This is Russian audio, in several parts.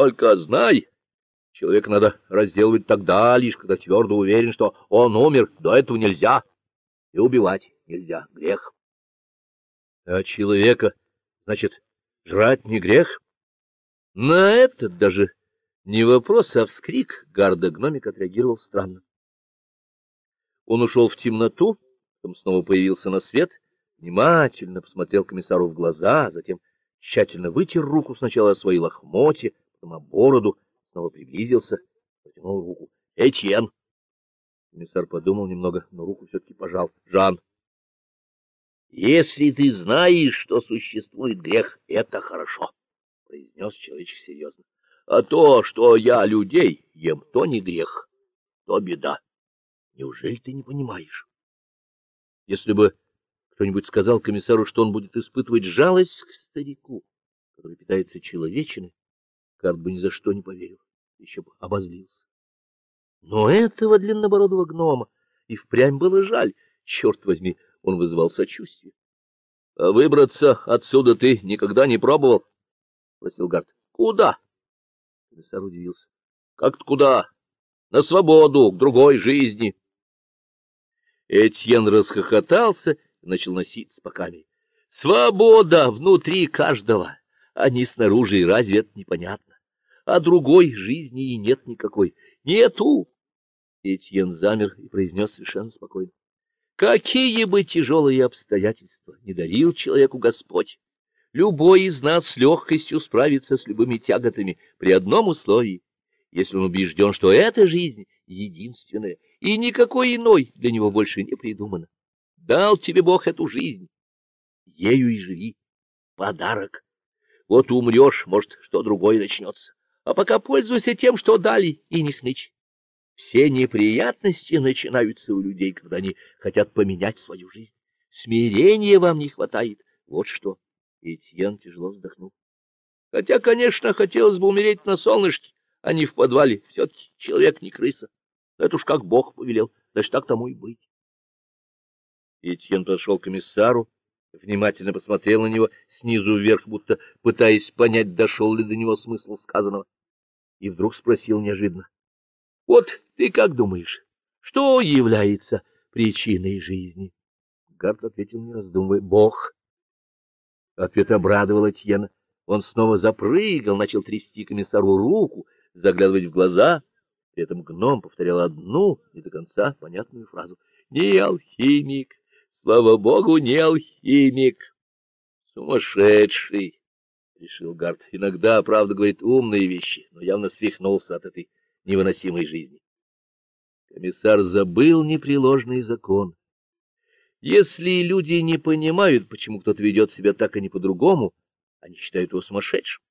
Только знай, человек надо разделывать тогда, лишь когда твердо уверен, что он умер, до этого нельзя, и убивать нельзя, грех. А человека, значит, жрать не грех? На этот даже не вопрос, а вскрик гарда-гномик отреагировал странно. Он ушел в темноту, потом снова появился на свет, внимательно посмотрел комиссару в глаза, затем тщательно вытер руку сначала о лохмотья, потом о бороду, снова приблизился, протянул руку. — Этьен! Комиссар подумал немного, но руку все-таки пожал. — Жан! — Если ты знаешь, что существует грех, это хорошо, — произнес человечек серьезно. — А то, что я людей ем, то не грех, то беда. Неужели ты не понимаешь? Если бы кто-нибудь сказал комиссару, что он будет испытывать жалость к старику, который питается человечиной, Карт бы ни за что не поверил, еще бы обозлился. Но этого длиннобородого гнома и впрямь было жаль. Черт возьми, он вызывал сочувствие. — А выбраться отсюда ты никогда не пробовал? — спросил Гарт. — Куда? Комиссар удивился. — Как-то куда? На свободу, к другой жизни. Этьен расхохотался и начал носиться по камере. — Свобода внутри каждого, а не снаружи, разве это непонятно? А другой жизни и нет никакой. Нету! Этьен замер и произнес совершенно спокойно. Какие бы тяжелые обстоятельства не дарил человеку Господь, любой из нас с легкостью справится с любыми тяготами при одном условии, если он убежден, что эта жизнь единственная, и никакой иной для него больше не придумано. Дал тебе Бог эту жизнь, ею и живи. Подарок. Вот умрешь, может, что другое начнется а пока пользуйся тем, что дали, и не хнычь. Все неприятности начинаются у людей, когда они хотят поменять свою жизнь. Смирения вам не хватает. Вот что. Этьен тяжело вздохнул. Хотя, конечно, хотелось бы умереть на солнышке, а не в подвале. Все-таки человек не крыса. Это уж как Бог повелел, значит, так тому и быть. Этьен подошел к комиссару, внимательно посмотрел на него снизу вверх, будто пытаясь понять, дошел ли до него смысл сказанного, и вдруг спросил неожиданно. — Вот ты как думаешь, что является причиной жизни? Гарт ответил, не раздумывая, — Бог. Ответ обрадовал Этьена. Он снова запрыгал, начал трясти комиссару руку, заглядывать в глаза. При этом гном повторял одну, не до конца понятную фразу. — Не алхимик, слава богу, не алхимик. Сумасшедший, решил Гарт. Иногда, правда, говорит умные вещи, но явно свихнулся от этой невыносимой жизни. Комиссар забыл непреложный закон. Если люди не понимают, почему кто-то ведет себя так, а не по-другому, они считают его сумасшедшим.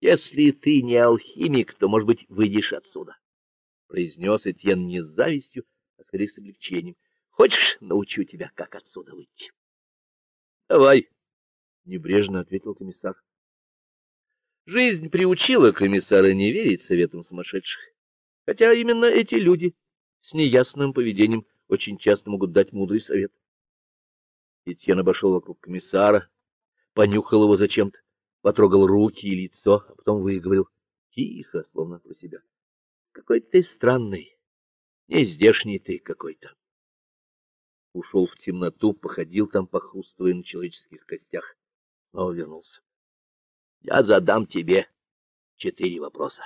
Если ты не алхимик, то, может быть, выйдешь отсюда, произнес Этьен не с завистью, а скорее с облегчением. Хочешь, научу тебя, как отсюда выйти? — Давай, — небрежно ответил комиссар. Жизнь приучила комиссара не верить советам сумасшедших, хотя именно эти люди с неясным поведением очень часто могут дать мудрый совет. Этьен обошел вокруг комиссара, понюхал его зачем-то, потрогал руки и лицо, а потом выговорил тихо, словно про себя. — Какой ты странный, нездешний ты какой-то ушел в темноту, походил там, похрустывая на человеческих костях. Снова вернулся. — Я задам тебе четыре вопроса.